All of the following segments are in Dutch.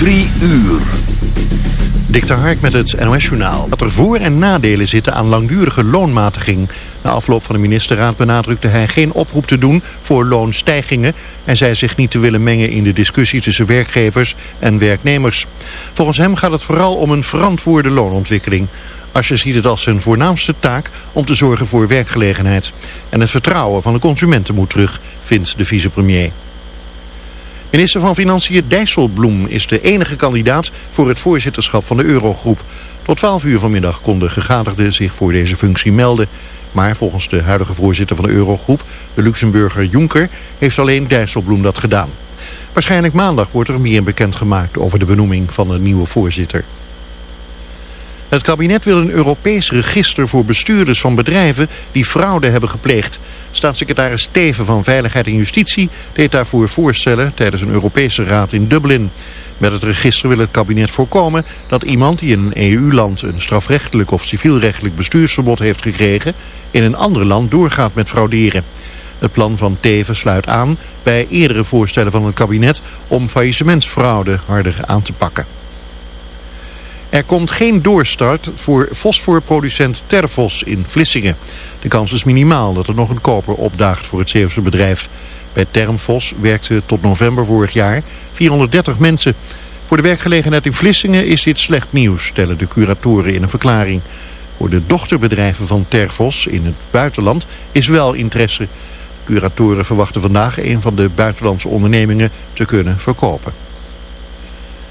Drie uur. Dikter Hark met het NOS-journaal. Dat er voor- en nadelen zitten aan langdurige loonmatiging. Na afloop van de ministerraad benadrukte hij geen oproep te doen voor loonstijgingen... en zei zich niet te willen mengen in de discussie tussen werkgevers en werknemers. Volgens hem gaat het vooral om een verantwoorde loonontwikkeling. Asscher ziet het als zijn voornaamste taak om te zorgen voor werkgelegenheid. En het vertrouwen van de consumenten moet terug, vindt de vicepremier. Minister van Financiën Dijsselbloem is de enige kandidaat voor het voorzitterschap van de Eurogroep. Tot 12 uur vanmiddag konden gegadigden zich voor deze functie melden. Maar volgens de huidige voorzitter van de Eurogroep, de Luxemburger Juncker, heeft alleen Dijsselbloem dat gedaan. Waarschijnlijk maandag wordt er meer bekendgemaakt over de benoeming van een nieuwe voorzitter. Het kabinet wil een Europees register voor bestuurders van bedrijven die fraude hebben gepleegd. Staatssecretaris Steven van Veiligheid en Justitie deed daarvoor voorstellen tijdens een Europese raad in Dublin. Met het register wil het kabinet voorkomen dat iemand die in een EU-land een strafrechtelijk of civielrechtelijk bestuursverbod heeft gekregen, in een ander land doorgaat met frauderen. Het plan van Teven sluit aan bij eerdere voorstellen van het kabinet om faillissementsfraude harder aan te pakken. Er komt geen doorstart voor fosforproducent Tervos in Vlissingen. De kans is minimaal dat er nog een koper opdaagt voor het Zeeuwse bedrijf. Bij Termfos werkten tot november vorig jaar 430 mensen. Voor de werkgelegenheid in Vlissingen is dit slecht nieuws, stellen de curatoren in een verklaring. Voor de dochterbedrijven van Tervos in het buitenland is wel interesse. Curatoren verwachten vandaag een van de buitenlandse ondernemingen te kunnen verkopen.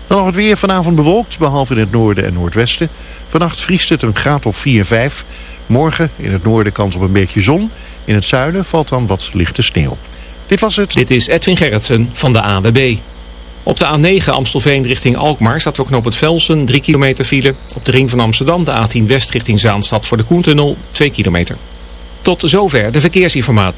Dan nog het weer vanavond bewolkt, behalve in het noorden en noordwesten. Vannacht vriest het een graad of 4, 5. Morgen in het noorden kans op een beetje zon. In het zuiden valt dan wat lichte sneeuw. Dit was het. Dit is Edwin Gerritsen van de AWB. Op de A9 Amstelveen richting Alkmaar staat ook op het Velsen 3 kilometer file. Op de ring van Amsterdam de A10 West richting Zaanstad voor de Koentunnel 2 kilometer. Tot zover de verkeersinformatie.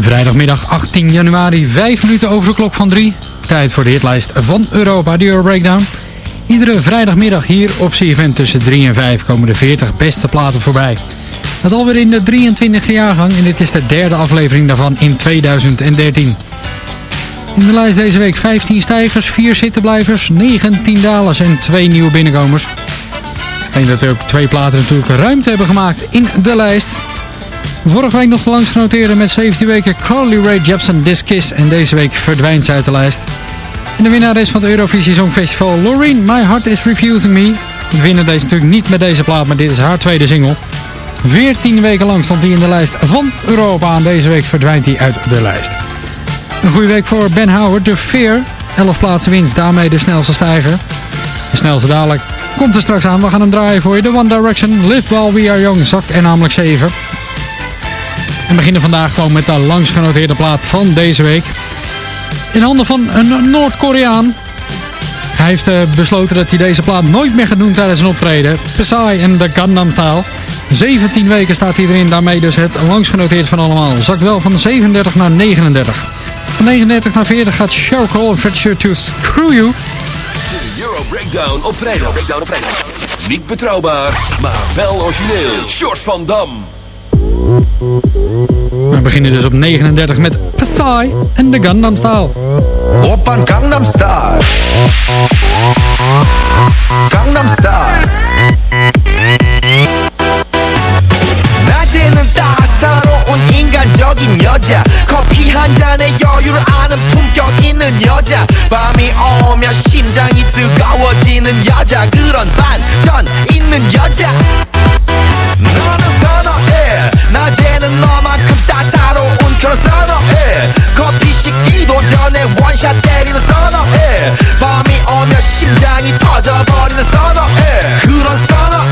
Vrijdagmiddag 18 januari, 5 minuten over de klok van 3. Tijd voor de hitlijst van Europa, de Euro Breakdown. Iedere vrijdagmiddag hier op CFM tussen 3 en 5 komen de 40 beste platen voorbij. Dat alweer in de 23e jaargang en dit is de derde aflevering daarvan in 2013. In de lijst deze week 15 stijgers, 4 zittenblijvers, 19 dalers en 2 nieuwe binnenkomers. Denk dat er ook twee platen natuurlijk ruimte hebben gemaakt in de lijst. Vorige week nog de langs genoteerde met 17 weken Carly Rae Jepsen Kiss. En deze week verdwijnt ze uit de lijst. En de winnares van het Eurovisie Songfestival, Loreen, My Heart Is Refusing Me. We winnen deze natuurlijk niet met deze plaat, maar dit is haar tweede single. 14 weken lang stond hij in de lijst van Europa. En deze week verdwijnt hij uit de lijst. Een goede week voor Ben Howard, de Fear. 11 plaatsen winst, daarmee de snelste stijger. De snelste dadelijk komt er straks aan. We gaan hem draaien voor je. De One Direction, Live While We Are Young, zakt er namelijk 7. En beginnen vandaag gewoon met de langst genoteerde plaat van deze week. In handen van een Noord-Koreaan. Hij heeft uh, besloten dat hij deze plaat nooit meer gaat doen tijdens een optreden. Psy en de Gundam Style. 17 weken staat hij erin, daarmee dus het langst genoteerd van allemaal. Zakt wel van 37 naar 39. Van 39 naar 40 gaat Sheryl Cole en Screw You. De Euro Breakdown op vrijdag. Breakdown op vrijdag. Niet betrouwbaar, maar wel origineel. Short van Dam. We beginnen dus op 39 met Psy en de Gundam Style. Oppan Gangnam Style Gangnam Style 낮에는 따사로운 인간적인 여자 커피 한 잔에 여유를 아는 품격 있는 여자 밤이 오면 심장이 뜨거워지는 여자 그런 반전 있는 여자 너는 선어해 낮에는 너만큼 따사로운 그런 선어해 커피 식기도 전에 원샷 때리는 선어해 밤이 오면 심장이 터져버리는 선어해 그런 선어해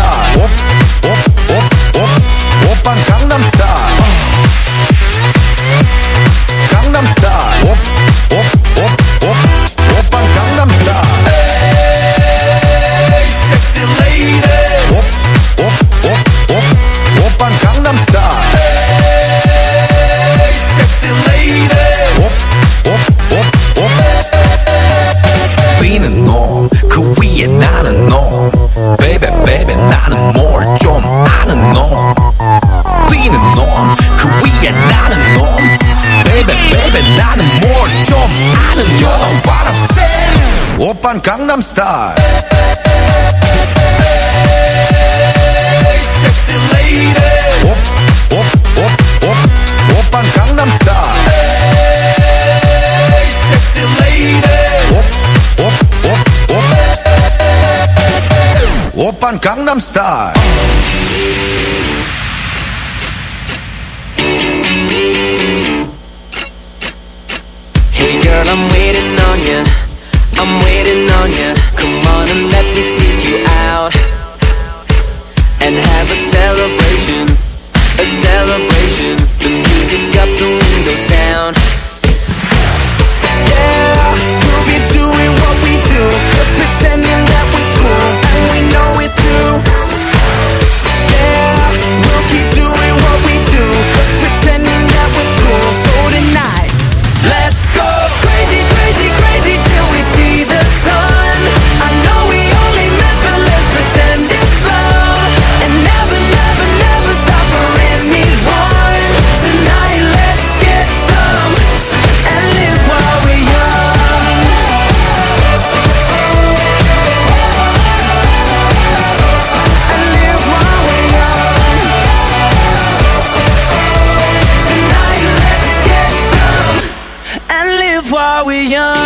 Gangnam Style. Hey, sexy lady. Op, op, op, op, op aan Gangnam Style. Hey, sexy lady. Op, op, op, op. Op aan Gangnam Style. we young.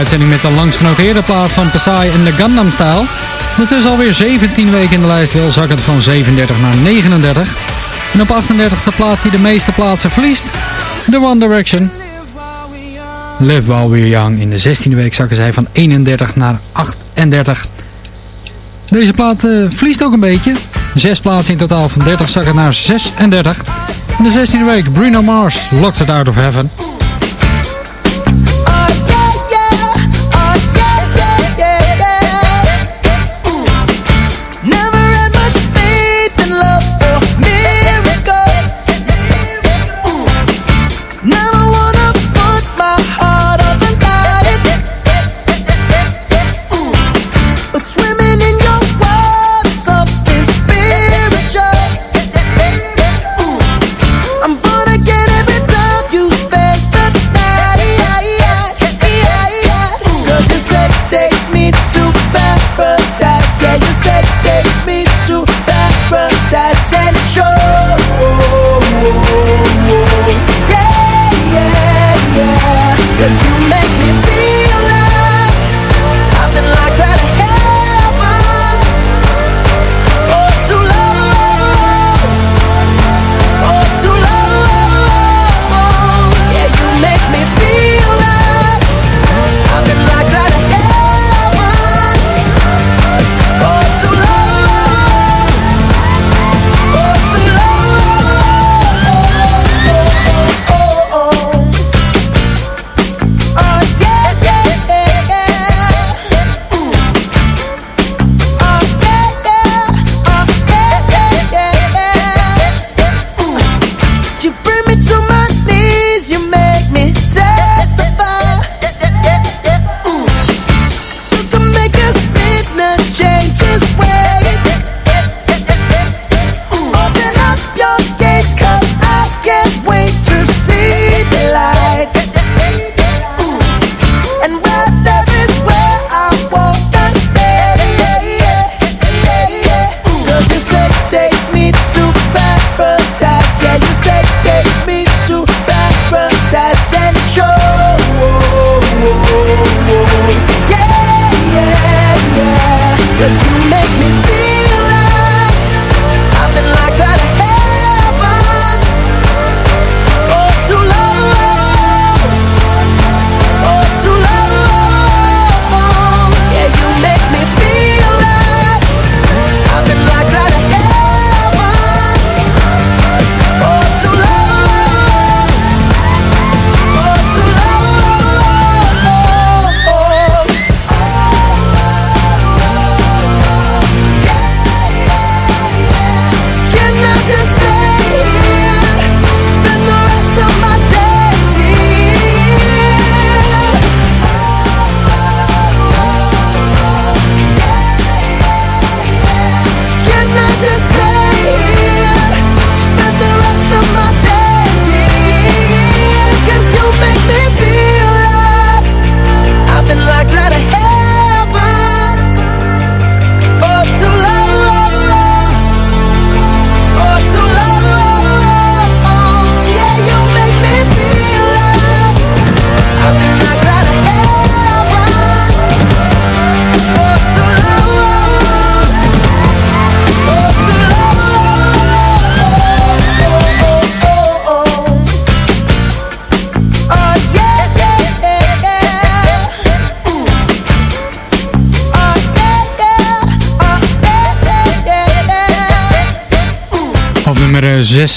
uitzending met de langsgenoteerde plaat van Pasai en de Gundam Style. Dat is alweer 17 weken in de lijst, wel zakken van 37 naar 39. En op 38e plaats die de meeste plaatsen verliest, The One Direction. Live While We're Young. In de 16e week zakken zij van 31 naar 38. Deze plaat uh, verliest ook een beetje. Zes plaatsen in totaal van 30 zakken naar 36. In de 16e week Bruno Mars, Locked het Out of Heaven.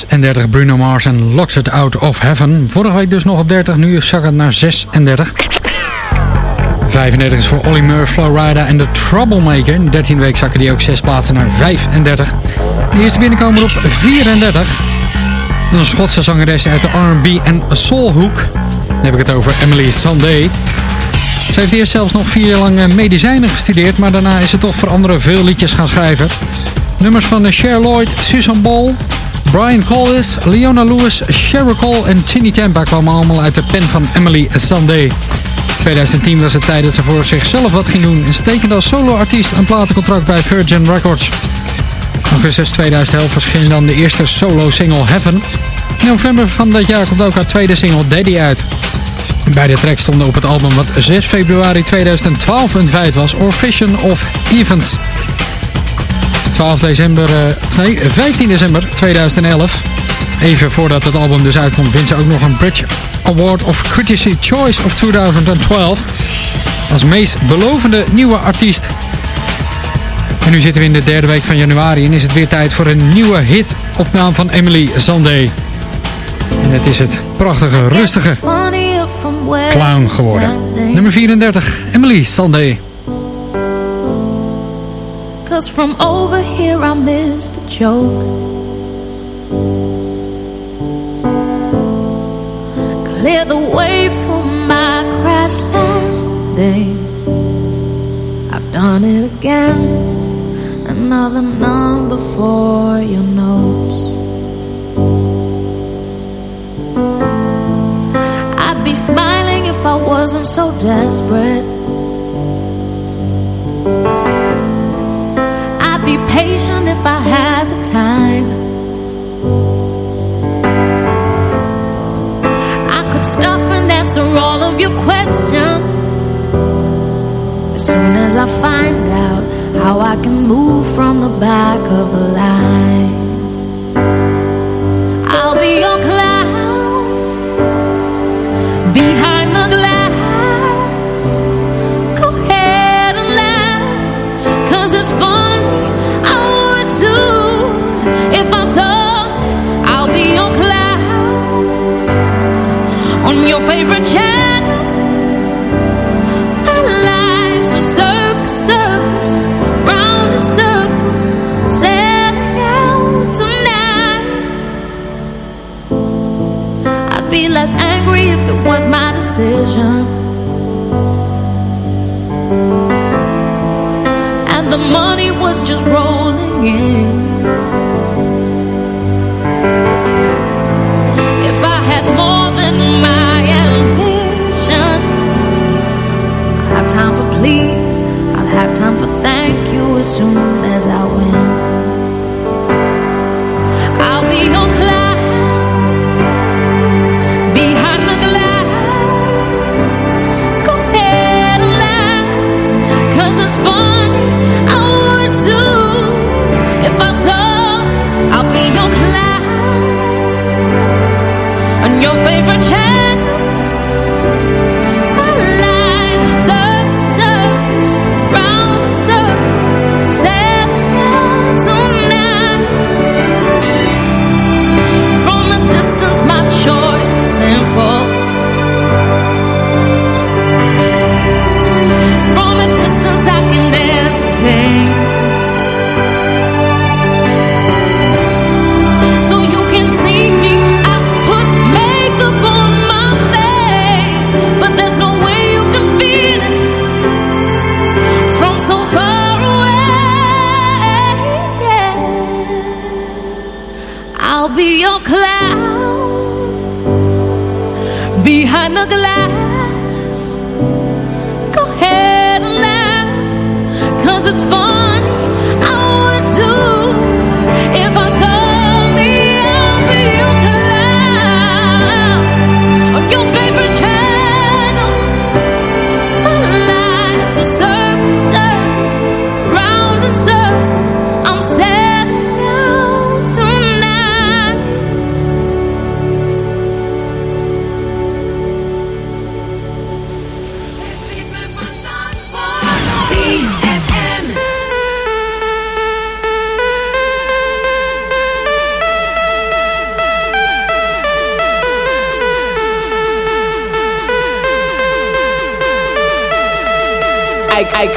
36 Bruno Mars en Locks It Out of Heaven. Vorige week dus nog op 30, nu zak het naar 36. 35 is voor Olly Murphy, Flowrider en The Troublemaker. In de 13e week zakken die ook 6 plaatsen naar 35. De eerste binnenkomer op 34. Een Schotse zangeres uit de R&B en Soulhoek. Dan heb ik het over Emily Sandé. Ze heeft eerst zelfs nog vier jaar lang eh, medicijnen gestudeerd, maar daarna is ze toch voor anderen veel liedjes gaan schrijven. Nummers van Cher Lloyd, Susan Ball, Brian Collis, Leona Lewis, Sheryl Cole en Chinny Tampa kwamen allemaal uit de pen van Emily Sandé. 2010 was het tijd dat ze voor zichzelf wat ging doen en ze tekende als soloartiest een platencontract bij Virgin Records. Augustus 2011 verscheen dan de eerste solo-single Heaven. In november van dat jaar komt ook haar tweede single Daddy uit. Beide tracks stonden op het album wat 6 februari 2012 een feit was, Or Vision of Events. 12 december, eh, nee, 15 december 2011. Even voordat het album dus uitkomt, wint ze ook nog een Bridge Award of Critics Choice of 2012. Als meest belovende nieuwe artiest. En nu zitten we in de derde week van januari en is het weer tijd voor een nieuwe hit op naam van Emily Sandé. En het is het prachtige, rustige Clown geworden. Nummer 34, Emily Sandé. Cause from over here I miss the joke. Clear the way for my crash landing. I've done it again. Another number for your notes. I'd be smiling if I wasn't so desperate. Patient if I had the time. I could stop and answer all of your questions. As soon as I find out how I can move from the back of the line, I'll be your clown it was my decision. And the money was just rolling in. If I had more than my ambition, I'll have time for please, I'll have time for thank you as soon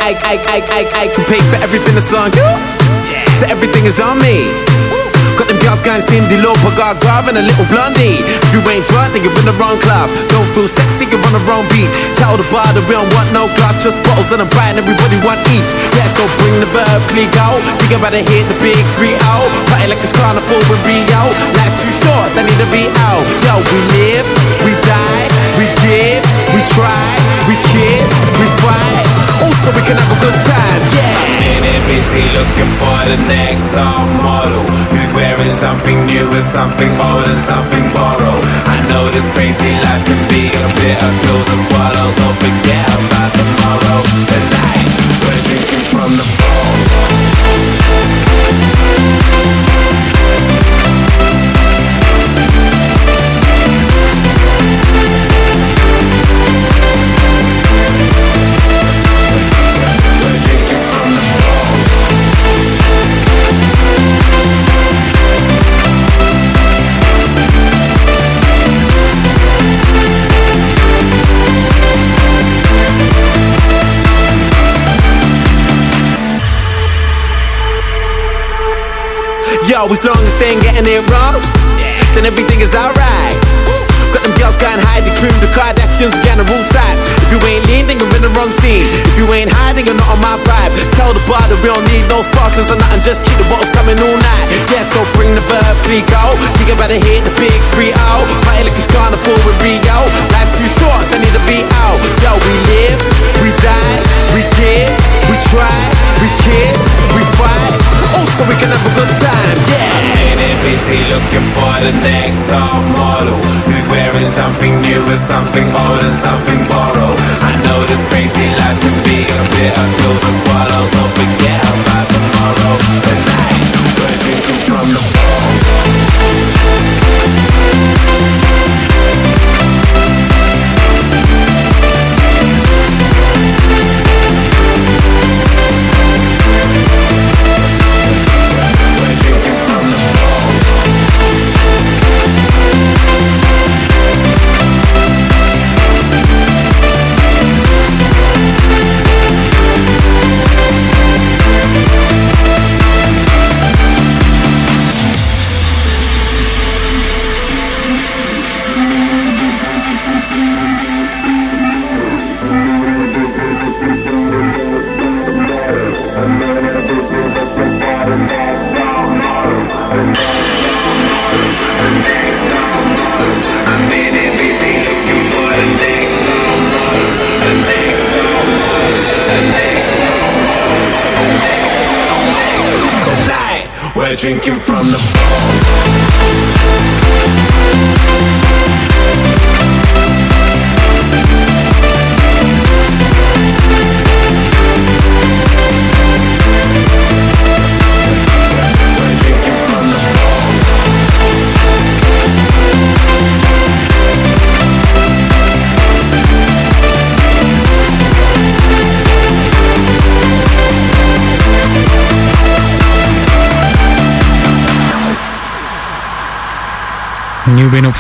I, I, I, I, I, can pay for everything that's on you. So everything is on me. Got them girls going Cindy Lauper, Grave and a little blondie. If you ain't drunk, then you're in the wrong club. Don't feel sexy, you're on the wrong beach. Tell the bar that we don't want no glass, just bottles and a bite, and everybody want each. Yeah, so bring the verb, click out. We about to hit the big three out. Party like it's carnival with Rio. Life's too short, they need to be out. Yo, we live, we die, we give, we try, we kiss, we. Also, we can have a good time, yeah. Minute busy looking for the next top model. Who's wearing something new and something old and something borrowed? I know this crazy life can be a bit of pills to swallow So forget about tomorrow. Tonight, we're drinking from the bowl As long as they ain't getting it wrong, then everything is alright. Got them girls going hide the cream, the Kardashians, we on the rule sides. If you ain't lean, then you're in the wrong scene. If you ain't hiding, you're not on my vibe. Tell the bar that we don't need no sparklers or nothing, just keep the bottles coming all night. Yeah, so bring the verb, three go. You about to hit the big three out. Party like it's carnival with Rio. Life's too short, they need to be out. Yo, we live, we die, we give, we try, we kiss, we fight. Also, we can have a good time, yeah. Minute busy looking for the next top model? Who's wearing something new and something old and something borrowed? I know this crazy life can be a bit of pill to swallow So forget about tomorrow. Tonight, we're drinking from the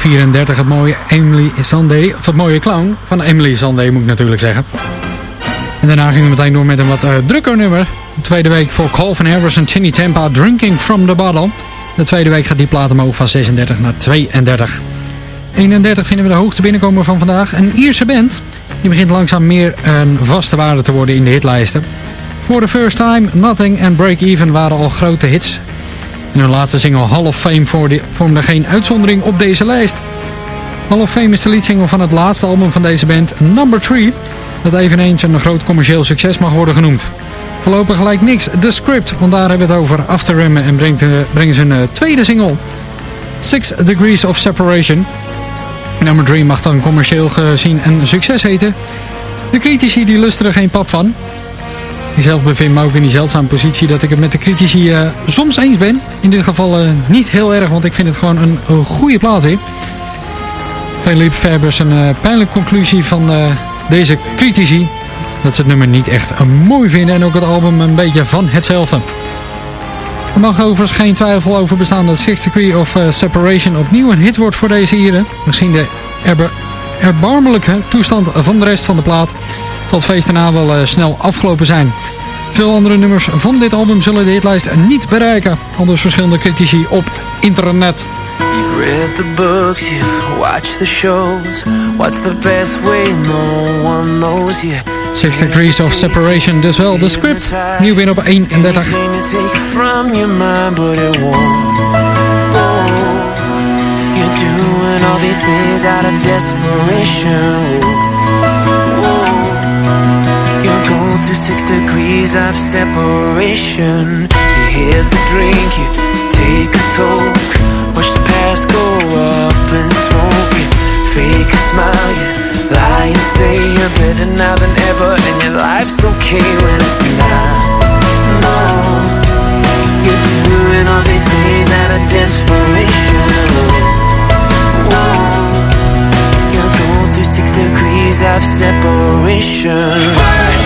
34 het mooie Emily Sunday, of het mooie clown van Emily Sunday moet ik natuurlijk zeggen. En daarna gingen we meteen door met een wat eh, drukker nummer. De tweede week voor Calvin Harris en Chinny Tampa, Drinking from the Bottle. De tweede week gaat die plaat omhoog van 36 naar 32. 31 vinden we de hoogste binnenkomer van vandaag. Een Ierse band. Die begint langzaam meer een vaste waarde te worden in de hitlijsten. For the first time, Nothing en Break Even waren al grote hits. En hun laatste single Hall of Fame vormde- geen uitzondering op deze lijst. Hall of Fame is de leadsingle van het laatste album van deze band, Number 3. Dat eveneens een groot commercieel succes mag worden genoemd. Voorlopig gelijk niks, The Script, want daar hebben we het over After Rim en brengt, eh, brengen ze een eh, tweede single. Six Degrees of Separation. Number 3 mag dan commercieel gezien een succes heten. De critici die lusten er geen pap van. Ik zelf bevind me ook in die zeldzame positie dat ik het met de critici eh, soms eens ben. In dit geval eh, niet heel erg, want ik vind het gewoon een, een goede plaat weer. Veel liefhebbers een eh, pijnlijke conclusie van deze critici. Dat ze het nummer niet echt mooi vinden en ook het album een beetje van hetzelfde. Er mag overigens geen twijfel over bestaan dat Six Degree of Separation opnieuw een hit wordt voor deze Ieren. Misschien de erbarmelijke toestand van de rest van de plaat tot het feest daarna wel eh, snel afgelopen zijn. Veel andere nummers van dit album zullen de hitlijst niet bereiken. Anders verschillende critici op internet. You've read the books, you've watched the shows. What's the best way? No one knows you. Six Degrees of Separation, dus wel de script. Nieuw weer op 31. Anything to take it from your mind, but it won't. Oh, you're doing all these things out of desperation. You're going six degrees of separation. You hit the drink, you take a toke. Watch the past go up in smoke. You fake a smile, you lie and say you're better now than ever, and your life's okay when it's not. Of separation.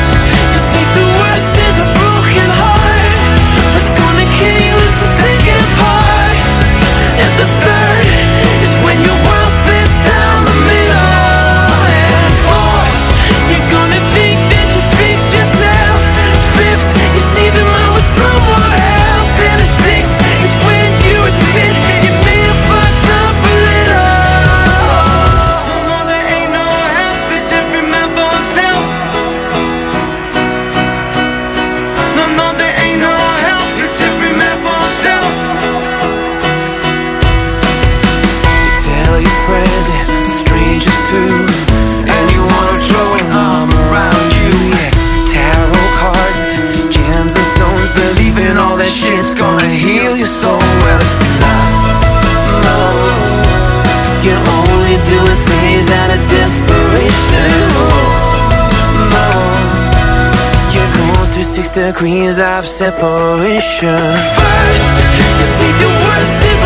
Degrees of separation. First, you think the worst is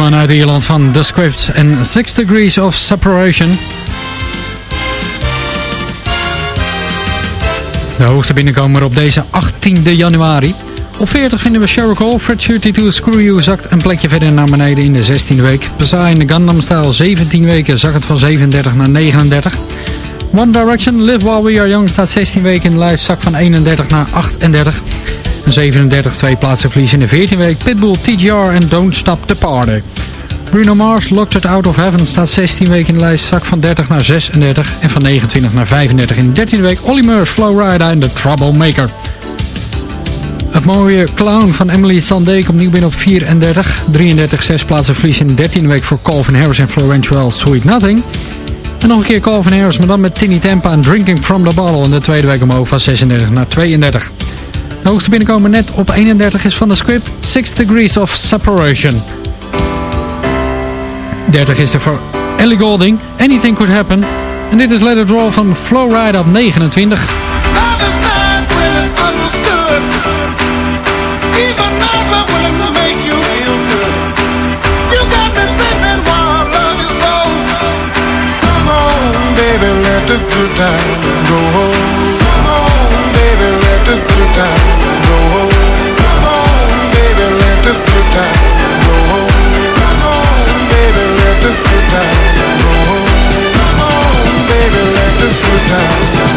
man uit Ierland van The Script en Six Degrees of Separation. De hoogste binnenkomer op deze 18 januari. Op 40 vinden we Sheryl Cole, Fred 32 Screw You zakt een plekje verder naar beneden in de 16e week. Psy in de Gundam Style 17 weken zakt het van 37 naar 39. One Direction, Live While We Are Young staat 16 weken in de lijst, zakt van 31 naar 38. En 37 twee plaatsen verlies in de 14 week. Pitbull, TGR en Don't Stop the Party. Bruno Mars, Locked It Out of Heaven staat 16 weken in de lijst, zak van 30 naar 36 en van 29 naar 35 in de 13e week. Olly Murs, Flow Rider en The Troublemaker. Het mooie Clown van Emily Sandé komt nieuw binnen op 34. 33 zes plaatsen verlies in de 13e week voor Calvin Harris en Florence Sweet Nothing. En nog een keer Calvin Harris, maar dan met Tinny Tempa en Drinking From The Bottle in de tweede week omhoog van 36 naar 32. De hoogste binnenkomen net op 31 is van de script 6 Degrees of Separation. 30 is er voor Ellie Golding, Anything Could Happen. En dit is Let It van Flowride op 29. the good time go home. Time go home. Come on, baby, let the good time go home. Come on, baby, let the good time go home. Come on, baby, let the good time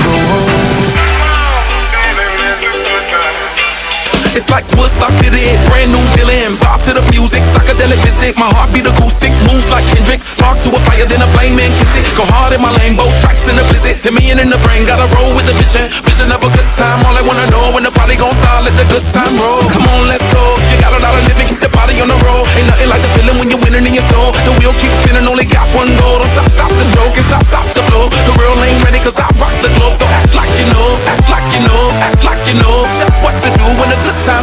Like Woodstock did it, brand new feeling. Bob to the music, psychedelic visit. My heart beat acoustic, moves like Hendrix. Spark to a fire, then a flame and kiss it. Go hard in my lane, both strikes in the blizzard. Hit me in in the brain, gotta roll with the vision. Vision of a good time, all I wanna know when the party gon' start, let the good time roll. Come on, let's go. You got a lot of living, keep the body on the road. Ain't nothing like the feeling when you're winning in your soul. The wheel keeps spinning, only got one goal. Don't stop, stop the joke, and stop, stop the flow. The real ain't ready, cause I rock the globe. So act like you know, act like you know, act like you know. Just what to do when the good time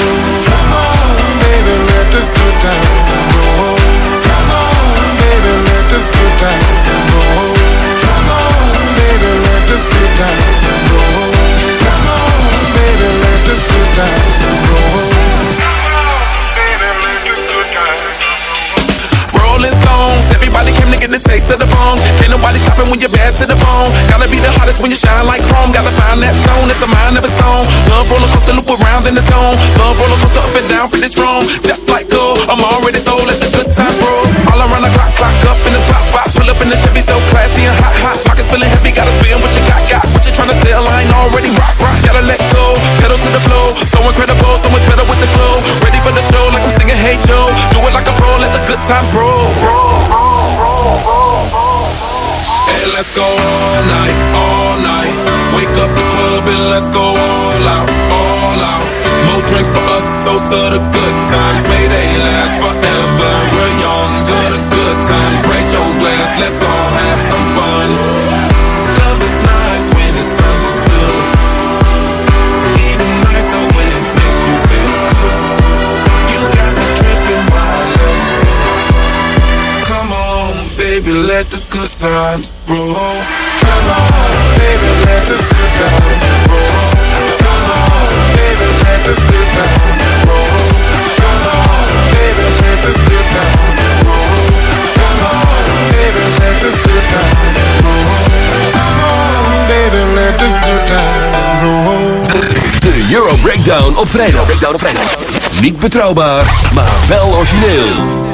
Hottest when you shine like chrome. Gotta find that zone, it's a mind of its own. Love roller coaster loop around in the zone. Love roller coaster up and down, pretty strong. Just like gold, I'm already sold. Let the good time roll. All around the clock, clock up in the spot, spot. Pull up in the Chevy so classy and hot, hot. Pockets feeling heavy, gotta spin what you got, got. What you tryna sell? I ain't already rock, rock. Gotta let go, pedal to the flow. So incredible, so much better with the flow. Ready for the show, like I'm singing Hey Joe. Do it like a pro, let the good times roll, roll, roll, roll. Hey, let's go all night, all night. Wake up the club and let's go all out, all out. More drinks for us, toast to the good times. May they last forever. We're young to the good times. Raise your glass, let's all have some fun. Baby, let the good times roll. Come on, baby, let the good times roll. Come on, baby, let the good times roll. Come on, baby, let the good times roll. Come on, baby, let the good times roll. Come on, baby, let the good times roll. De Euro Breakdown op vrijdag. Breakdown op vrijdag. Niet betrouwbaar, maar wel origineel.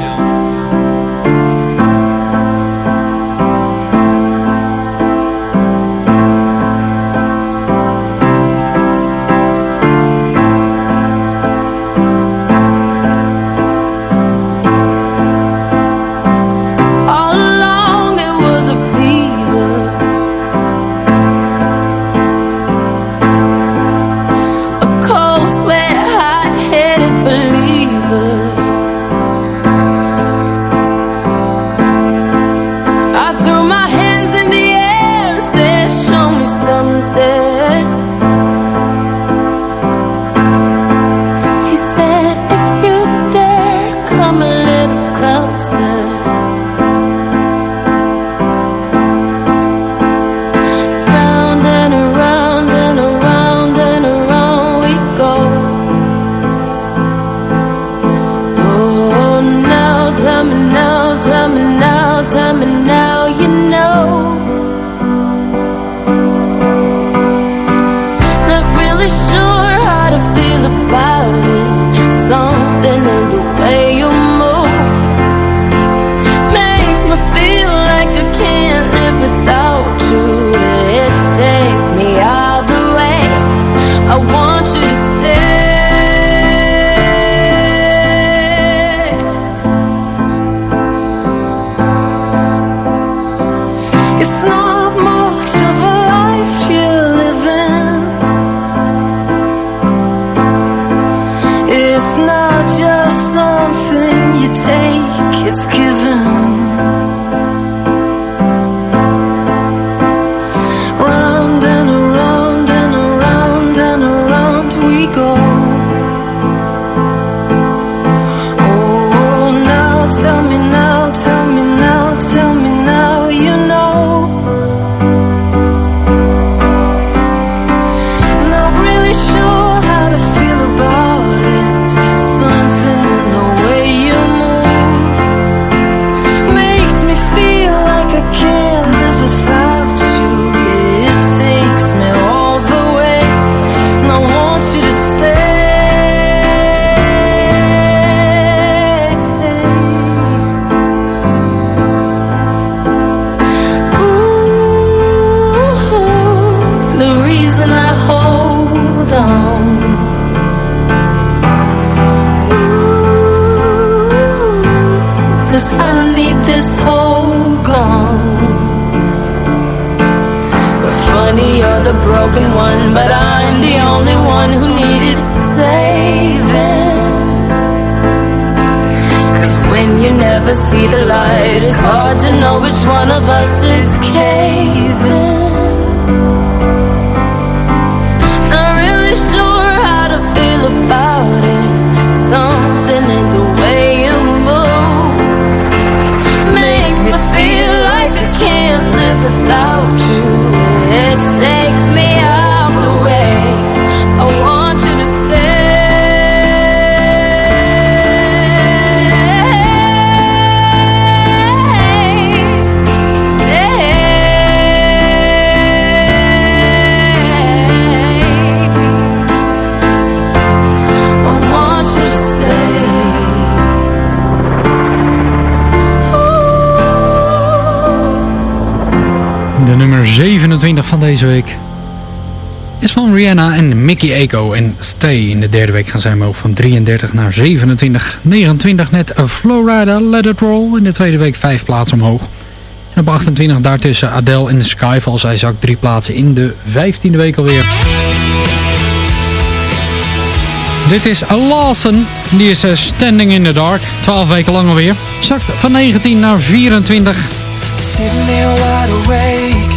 De nummer 27 van deze week is van Rihanna en Mickey Eko. En Stay in de derde week gaan zij omhoog van 33 naar 27. 29 net Florida Let It Roll. In de tweede week vijf plaatsen omhoog. En op 28 daartussen Adele en Skyfall. Zij zakt drie plaatsen in de 15e week alweer. Dit is Lawson. Die is eh, Standing in the Dark. 12 weken lang alweer. Zakt van 19 naar 24. Sitting there wide awake,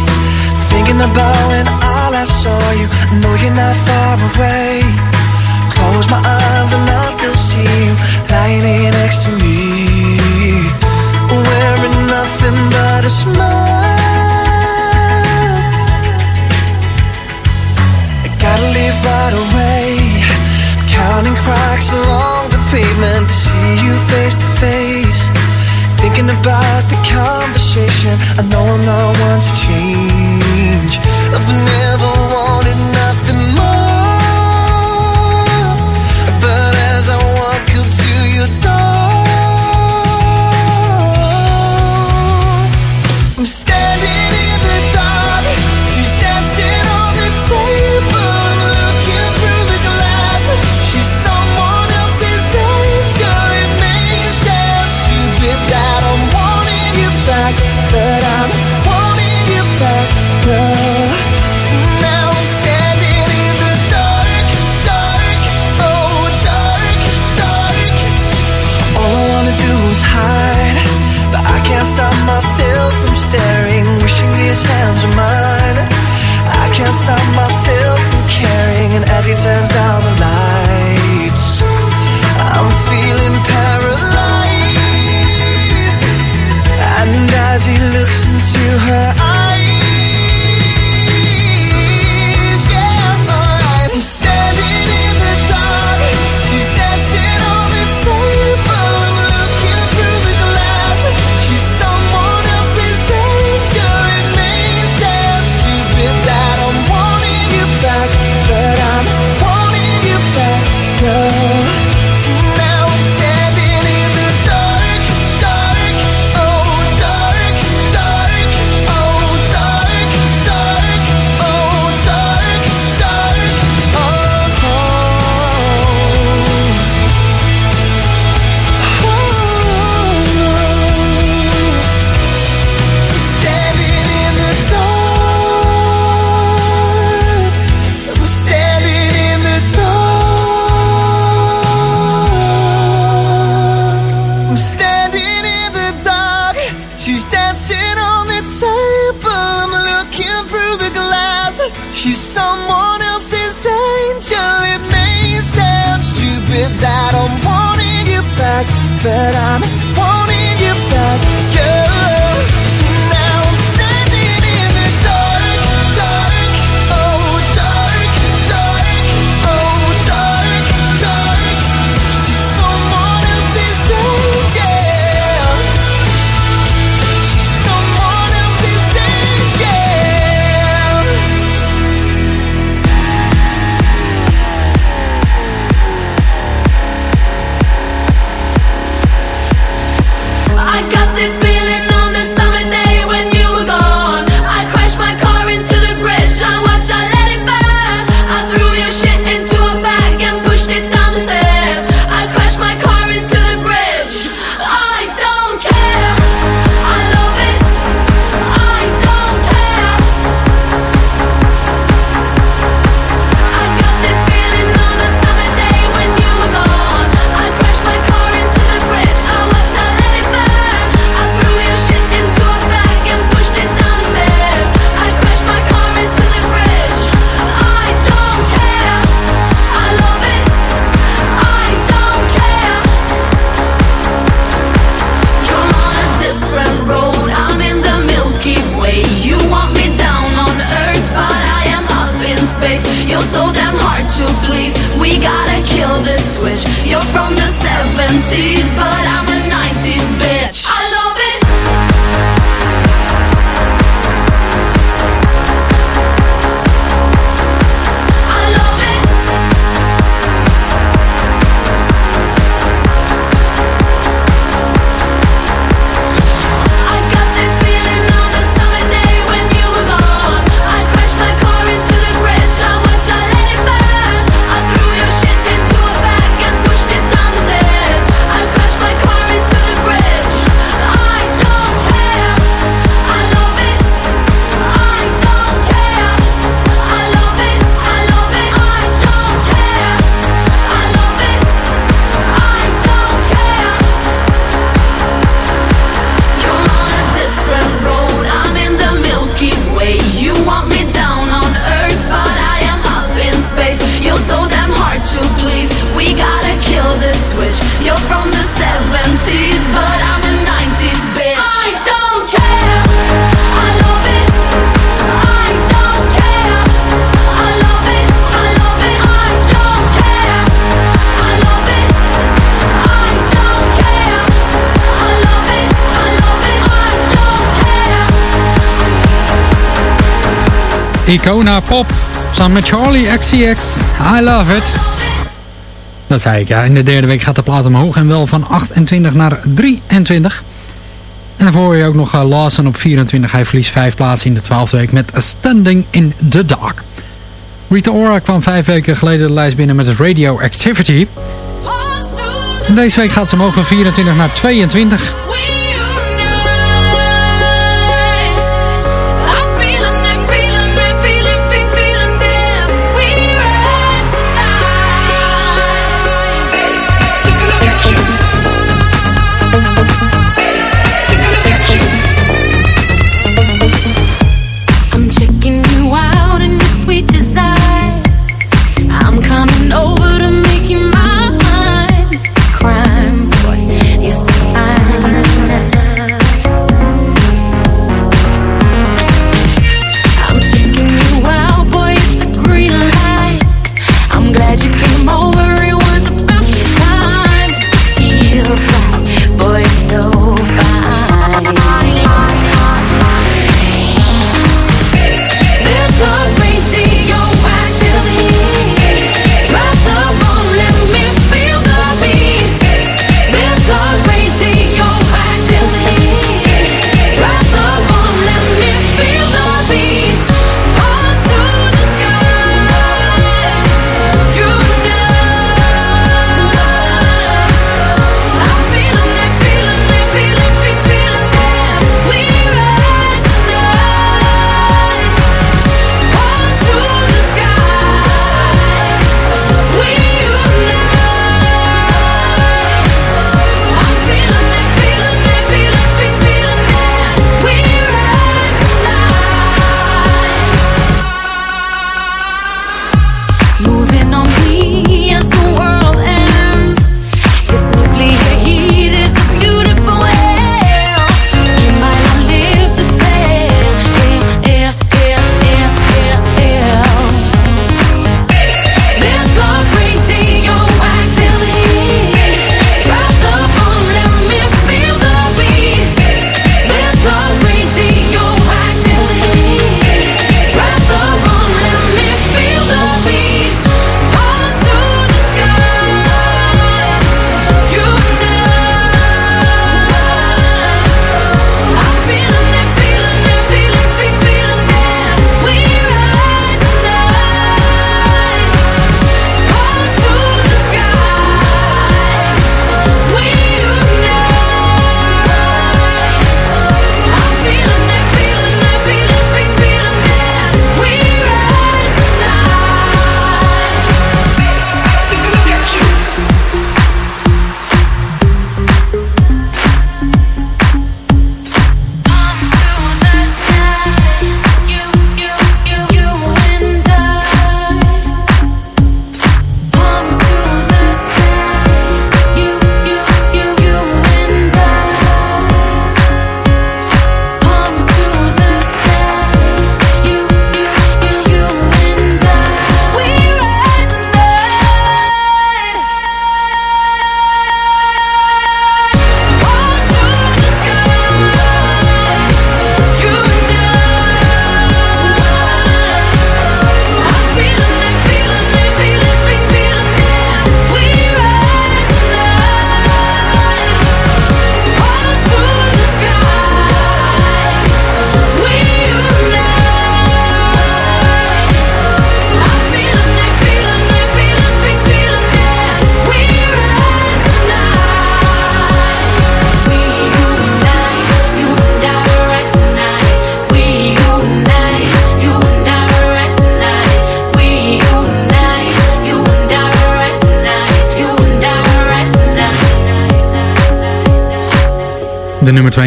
thinking about when I saw you. I know you're not far away. Close my eyes and I still see you lying here next to me, wearing nothing but a smile. I gotta leave right away, counting cracks along the pavement to see you face to face. Thinking about the conversation, I know I'm not one to change. I've never wanted nothing Icona Pop. Samen met Charlie XCX. I love it. Dat zei ik, ja. In de derde week gaat de plaat omhoog en wel van 28 naar 23. En daarvoor hoor je ook nog eh, Lawson op 24. Hij verliest 5 plaatsen in de 12e week met A Standing in the Dark. Rita Ora kwam 5 weken geleden de lijst binnen met het Radioactivity. En deze week gaat ze omhoog van 24 naar 22.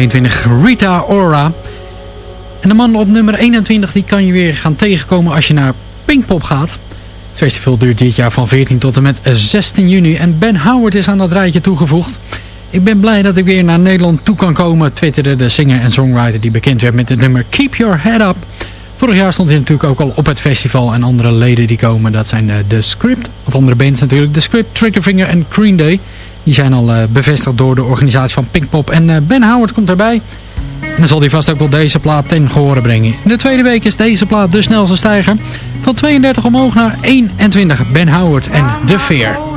22, Rita Ora. En de man op nummer 21 die kan je weer gaan tegenkomen als je naar Pinkpop gaat. Het festival duurt dit jaar van 14 tot en met 16 juni. En Ben Howard is aan dat rijtje toegevoegd. Ik ben blij dat ik weer naar Nederland toe kan komen, twitterde de singer en songwriter die bekend werd met het nummer Keep Your Head Up. Vorig jaar stond hij natuurlijk ook al op het festival en andere leden die komen. Dat zijn eh, The Script, of andere bands natuurlijk. The Script, Triggerfinger en Green Day. Die zijn al eh, bevestigd door de organisatie van Pinkpop. En eh, Ben Howard komt erbij. dan zal hij vast ook wel deze plaat ten gehore brengen. In de tweede week is deze plaat de snelste stijger. Van 32 omhoog naar 21. Ben Howard en The feel.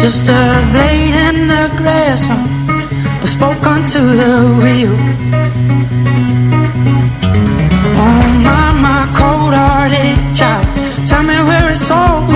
Just a blade in the grass. I spoke onto the wheel. Oh my, my cold-hearted. Tell me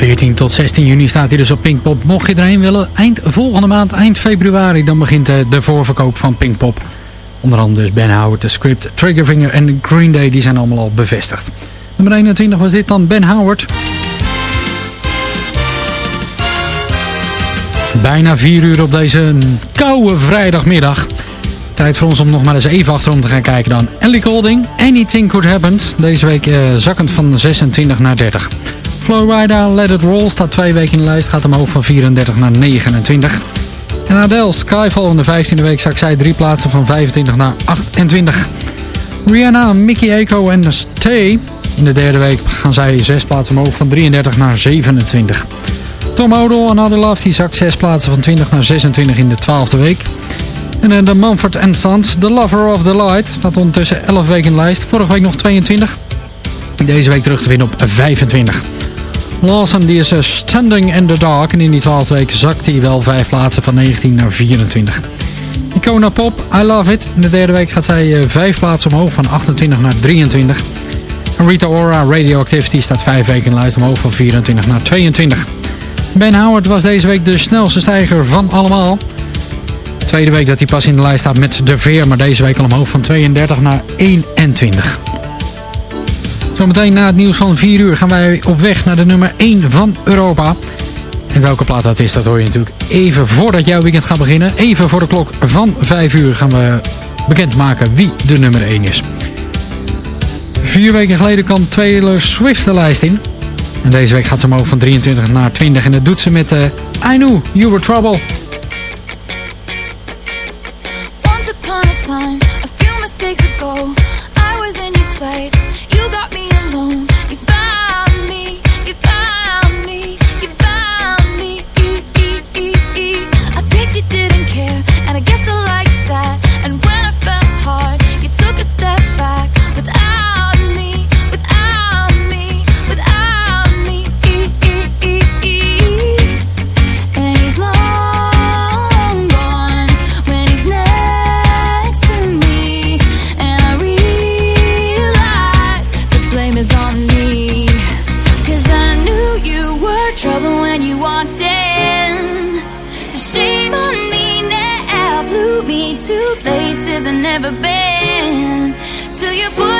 14 tot 16 juni staat hij dus op Pinkpop. Mocht je erheen willen, eind volgende maand, eind februari, dan begint eh, de voorverkoop van Pinkpop. Onder andere dus Ben Howard, The Script, Triggerfinger en Green Day, die zijn allemaal al bevestigd. Nummer 21 was dit dan Ben Howard. Bijna 4 uur op deze koude vrijdagmiddag. Tijd voor ons om nog maar eens even achterom te gaan kijken dan. Ellie Golding, Anything Could Happen. Deze week eh, zakkend van 26 naar 30. Florida, Let It Roll staat twee weken in de lijst. Gaat omhoog van 34 naar 29. En Adele, Skyfall in de 15e week zak zij drie plaatsen van 25 naar 28. Rihanna, Mickey Echo en Stay. In de derde week gaan zij zes plaatsen omhoog van 33 naar 27. Tom Odell, Another Love, die zakt zes plaatsen van 20 naar 26 in de 12e week. En eh, de Mumford Sons, The Lover of the Light, staat ondertussen 11 weken in de lijst. Vorige week nog 22. Deze week terug te vinden op 25. Lawson die is eh, standing in the dark. En in die 12 weken zakt hij wel 5 plaatsen van 19 naar 24. Icona Pop, I Love It. In de derde week gaat zij 5 plaatsen omhoog van 28 naar 23. En Rita Ora, Radioactivity, staat 5 weken in lijst omhoog van 24 naar 22. Ben Howard was deze week de snelste stijger van allemaal. Tweede week dat hij pas in de lijst staat met De Veer, maar deze week al omhoog van 32 naar 21. Zometeen na het nieuws van 4 uur gaan wij op weg naar de nummer 1 van Europa. En welke plaat dat is, dat hoor je natuurlijk even voordat jouw weekend gaat beginnen. Even voor de klok van 5 uur gaan we bekendmaken wie de nummer 1 is. Vier weken geleden kwam Taylor Swift de lijst in. En deze week gaat ze omhoog van 23 naar 20. En dat doet ze met de I Knew You Were Trouble. Once upon a time, a few mistakes ago, I was in your sights. You got me alone. You put